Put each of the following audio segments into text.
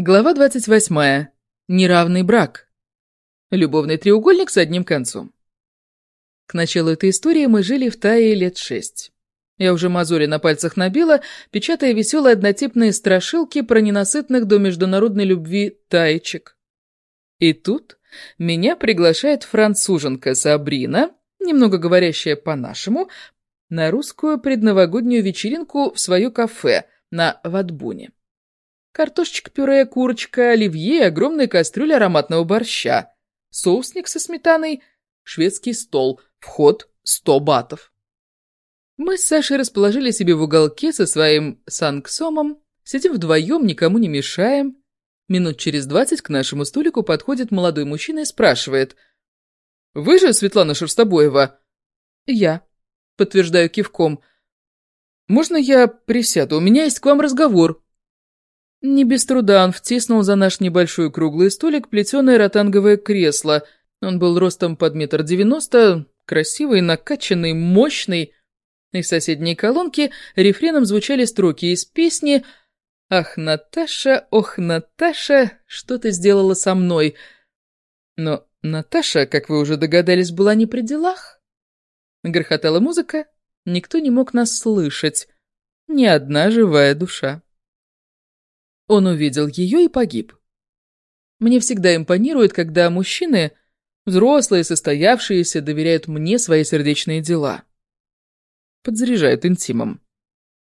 Глава 28. Неравный брак. Любовный треугольник с одним концом. К началу этой истории мы жили в Тае лет шесть. Я уже мозоли на пальцах набила, печатая веселые однотипные страшилки про ненасытных до международной любви таечек. И тут меня приглашает француженка Сабрина, немного говорящая по-нашему, на русскую предновогоднюю вечеринку в свое кафе на Ватбуне. Картошечка-пюре, курочка, оливье огромная кастрюля ароматного борща. Соусник со сметаной, шведский стол, вход 100 батов. Мы с Сашей расположили себе в уголке со своим сангсомом, сидим вдвоем, никому не мешаем. Минут через двадцать к нашему столику подходит молодой мужчина и спрашивает. «Вы же Светлана Шерстобоева?» «Я», — подтверждаю кивком. «Можно я присяду? У меня есть к вам разговор». Не без труда он втиснул за наш небольшой круглый столик плетеное ротанговое кресло. Он был ростом под метр девяносто, красивый, накачанный, мощный. Из соседней колонки рефреном звучали строки из песни «Ах, Наташа, ох, Наташа, что ты сделала со мной?» Но Наташа, как вы уже догадались, была не при делах. Грохотала музыка, никто не мог нас слышать, ни одна живая душа. Он увидел ее и погиб. Мне всегда импонирует, когда мужчины, взрослые, состоявшиеся, доверяют мне свои сердечные дела. Подзаряжают интимом.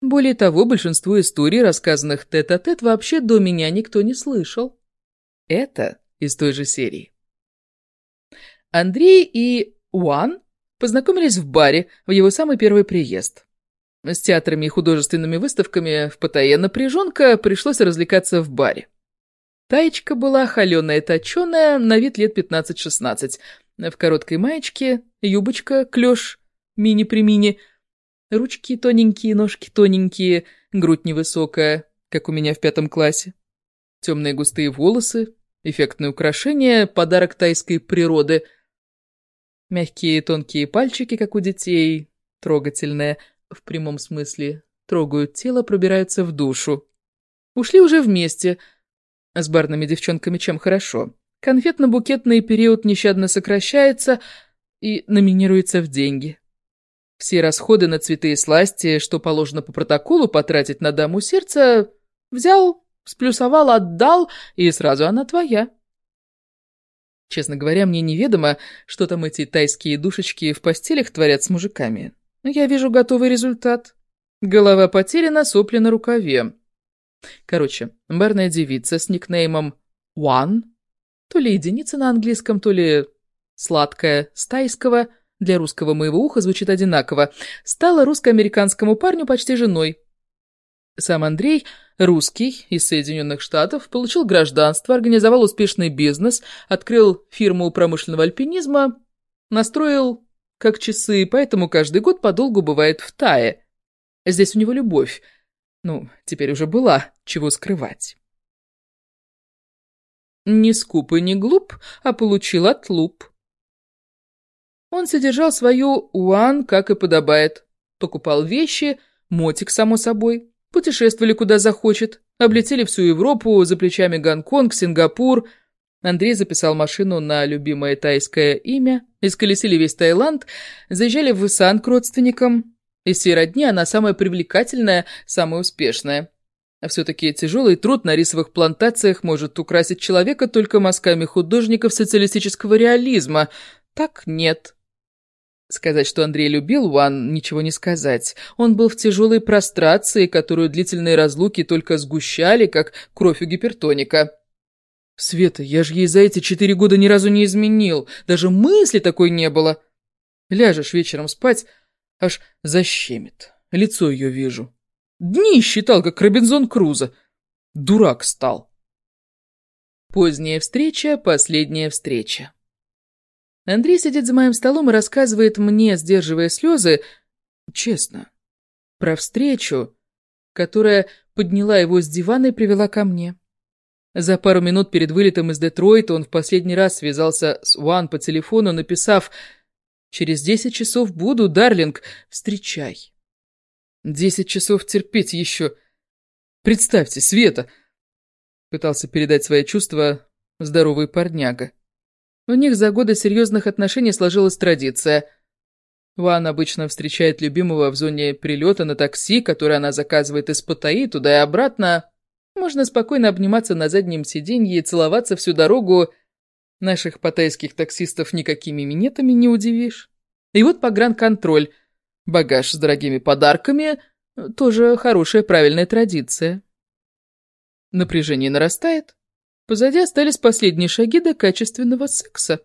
Более того, большинство историй, рассказанных тет-а-тет, -тет, вообще до меня никто не слышал. Это из той же серии. Андрей и Уан познакомились в баре в его самый первый приезд. С театрами и художественными выставками в Паттайе напряженка пришлось развлекаться в баре. Таечка была холеная-точеная, на вид лет 15-16. В короткой маечке, юбочка, клеш, мини-примини. Ручки тоненькие, ножки тоненькие, грудь невысокая, как у меня в пятом классе. Темные густые волосы, эффектное украшение, подарок тайской природы. Мягкие тонкие пальчики, как у детей, трогательная – в прямом смысле, трогают тело, пробираются в душу. Ушли уже вместе. С барными девчонками чем хорошо. Конфетно-букетный период нещадно сокращается и номинируется в деньги. Все расходы на цветы и сласти, что положено по протоколу потратить на даму сердца, взял, сплюсовал, отдал, и сразу она твоя. Честно говоря, мне неведомо, что там эти тайские душечки в постелях творят с мужиками. Я вижу готовый результат. Голова потеряна, сопли на рукаве. Короче, барная девица с никнеймом One, то ли единица на английском, то ли сладкая, с тайского, для русского моего уха звучит одинаково, стала русско-американскому парню почти женой. Сам Андрей, русский, из Соединенных Штатов, получил гражданство, организовал успешный бизнес, открыл фирму промышленного альпинизма, настроил как часы, поэтому каждый год подолгу бывает в Тае. Здесь у него любовь. Ну, теперь уже была, чего скрывать. Не скуп и не глуп, а получил отлуп. Он содержал свою уан, как и подобает. Покупал вещи, мотик, само собой. Путешествовали куда захочет. Облетели всю Европу, за плечами Гонконг, Сингапур – Андрей записал машину на любимое тайское имя, исколесили весь Таиланд, заезжали в Исан к родственникам. Из всей родни она самая привлекательная, самая успешная. А все-таки тяжелый труд на рисовых плантациях может украсить человека только мазками художников социалистического реализма. Так нет. Сказать, что Андрей любил Уан, ничего не сказать. Он был в тяжелой прострации, которую длительные разлуки только сгущали, как кровь у гипертоника. Света, я же ей за эти четыре года ни разу не изменил. Даже мысли такой не было. Ляжешь вечером спать, аж защемит. Лицо ее вижу. Дни считал, как Робинзон Крузо. Дурак стал. Поздняя встреча, последняя встреча. Андрей сидит за моим столом и рассказывает мне, сдерживая слезы, честно, про встречу, которая подняла его с дивана и привела ко мне. За пару минут перед вылетом из Детройта он в последний раз связался с Уан по телефону, написав «Через десять часов буду, Дарлинг, встречай». Десять часов терпеть еще. Представьте, Света, Пытался передать свои чувства здоровый парняга. У них за годы серьезных отношений сложилась традиция. Ван обычно встречает любимого в зоне прилета на такси, которое она заказывает из Паттайи туда и обратно. Можно спокойно обниматься на заднем сиденье и целоваться всю дорогу. Наших паттайских таксистов никакими минетами не удивишь. И вот погранконтроль. Багаж с дорогими подарками – тоже хорошая правильная традиция. Напряжение нарастает. Позади остались последние шаги до качественного секса.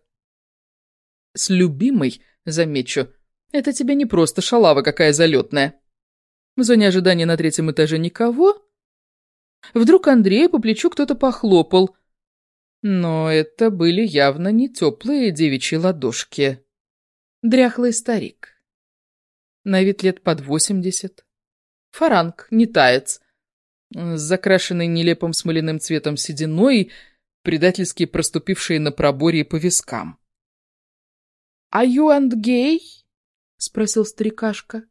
С любимой, замечу, это тебе не просто шалава какая залетная. В зоне ожидания на третьем этаже никого. Вдруг Андрея по плечу кто-то похлопал. Но это были явно не теплые девичьи ладошки. Дряхлый старик. На вид лет под восемьдесят. Фаранг, не таец с закрашенной нелепым смоляным цветом сединой, предательски проступившей на проборе по вискам. «Are you and gay?» — спросил старикашка.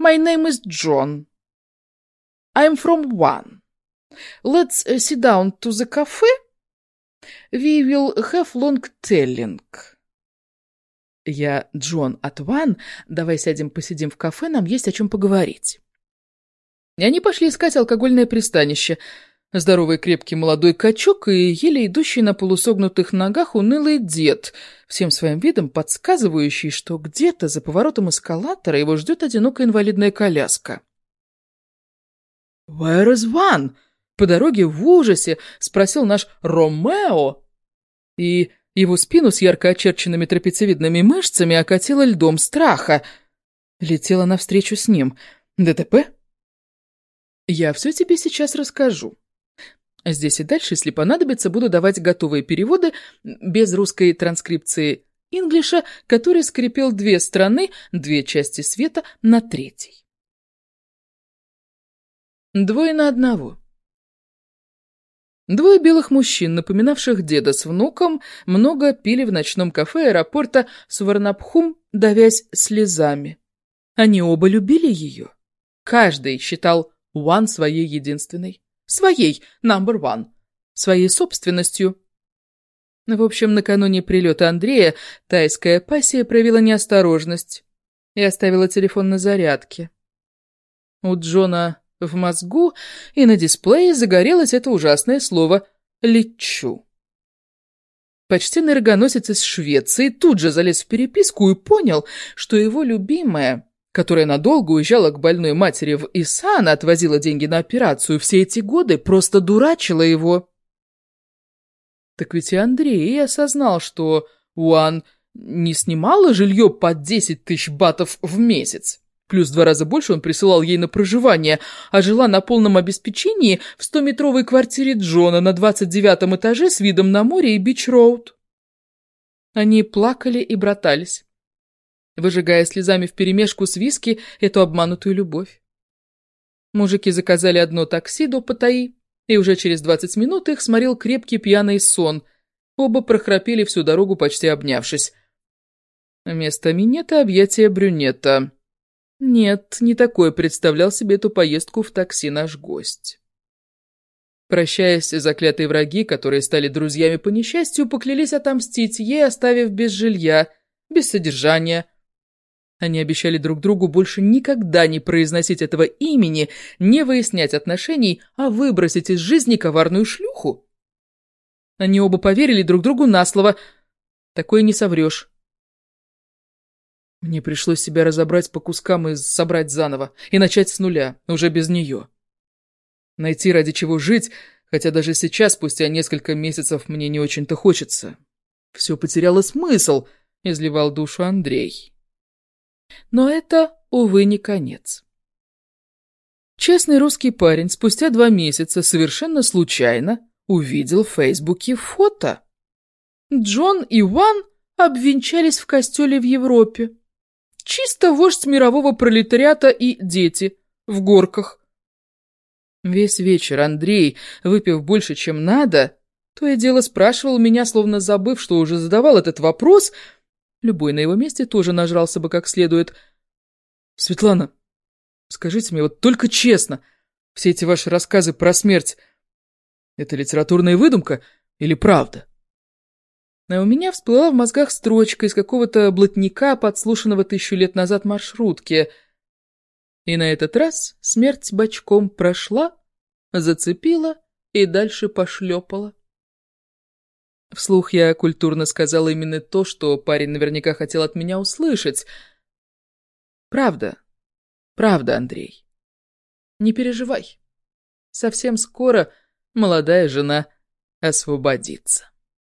«My name is John. I'm from One. Let's sit down to the cafe. We will have long telling». «Я Джон от One. Давай сядем посидим в кафе, нам есть о чем поговорить». И они пошли искать алкогольное пристанище. Здоровый крепкий молодой качок и еле идущий на полусогнутых ногах унылый дед, всем своим видом подсказывающий, что где-то за поворотом эскалатора его ждет одинокая инвалидная коляска. «Where is one?» По дороге в ужасе спросил наш Ромео, и его спину с ярко очерченными трапециевидными мышцами окатило льдом страха. Летела навстречу с ним. «ДТП?» Я все тебе сейчас расскажу. Здесь и дальше, если понадобится, буду давать готовые переводы без русской транскрипции инглиша, который скрепил две страны, две части света на третий. Двое на одного. Двое белых мужчин, напоминавших деда с внуком, много пили в ночном кафе аэропорта Сварнабхум, давясь слезами. Они оба любили ее. Каждый считал One своей единственной. Своей, number one. Своей собственностью. В общем, накануне прилета Андрея тайская пассия проявила неосторожность и оставила телефон на зарядке. У Джона в мозгу и на дисплее загорелось это ужасное слово «лечу». Почти энергоносец из Швеции тут же залез в переписку и понял, что его любимая которая надолго уезжала к больной матери в Исан, отвозила деньги на операцию, все эти годы просто дурачила его. Так ведь и Андрей осознал, что Уан не снимала жилье под 10 тысяч батов в месяц. Плюс два раза больше он присылал ей на проживание, а жила на полном обеспечении в 100-метровой квартире Джона на 29 этаже с видом на море и Бич-Роуд. Они плакали и братались выжигая слезами вперемешку с виски эту обманутую любовь. Мужики заказали одно такси до Паттайи, и уже через двадцать минут их сморил крепкий пьяный сон. Оба прохрапели всю дорогу, почти обнявшись. Вместо минета объятия брюнета. Нет, не такое представлял себе эту поездку в такси наш гость. Прощаясь, заклятые враги, которые стали друзьями по несчастью, поклялись отомстить ей, оставив без жилья, без содержания, они обещали друг другу больше никогда не произносить этого имени, не выяснять отношений, а выбросить из жизни коварную шлюху. Они оба поверили друг другу на слово. Такое не соврешь. Мне пришлось себя разобрать по кускам и собрать заново, и начать с нуля, уже без нее. Найти ради чего жить, хотя даже сейчас, спустя несколько месяцев, мне не очень-то хочется. Все потеряло смысл, изливал душу Андрей. Но это, увы, не конец. Честный русский парень спустя два месяца совершенно случайно увидел в Фейсбуке фото. Джон и Ван обвенчались в костеле в Европе. Чисто вождь мирового пролетариата и дети в горках. Весь вечер Андрей, выпив больше, чем надо, то и дело спрашивал меня, словно забыв, что уже задавал этот вопрос, Любой на его месте тоже нажрался бы как следует. «Светлана, скажите мне вот только честно, все эти ваши рассказы про смерть, Это литературная выдумка или правда? А у меня всплыла в мозгах строчка из какого-то блатника, подслушанного тысячу лет назад маршрутки. И на этот раз смерть бочком прошла, зацепила и дальше пошлепала. Вслух я культурно сказала именно то, что парень наверняка хотел от меня услышать. Правда, правда, Андрей. Не переживай. Совсем скоро молодая жена освободится.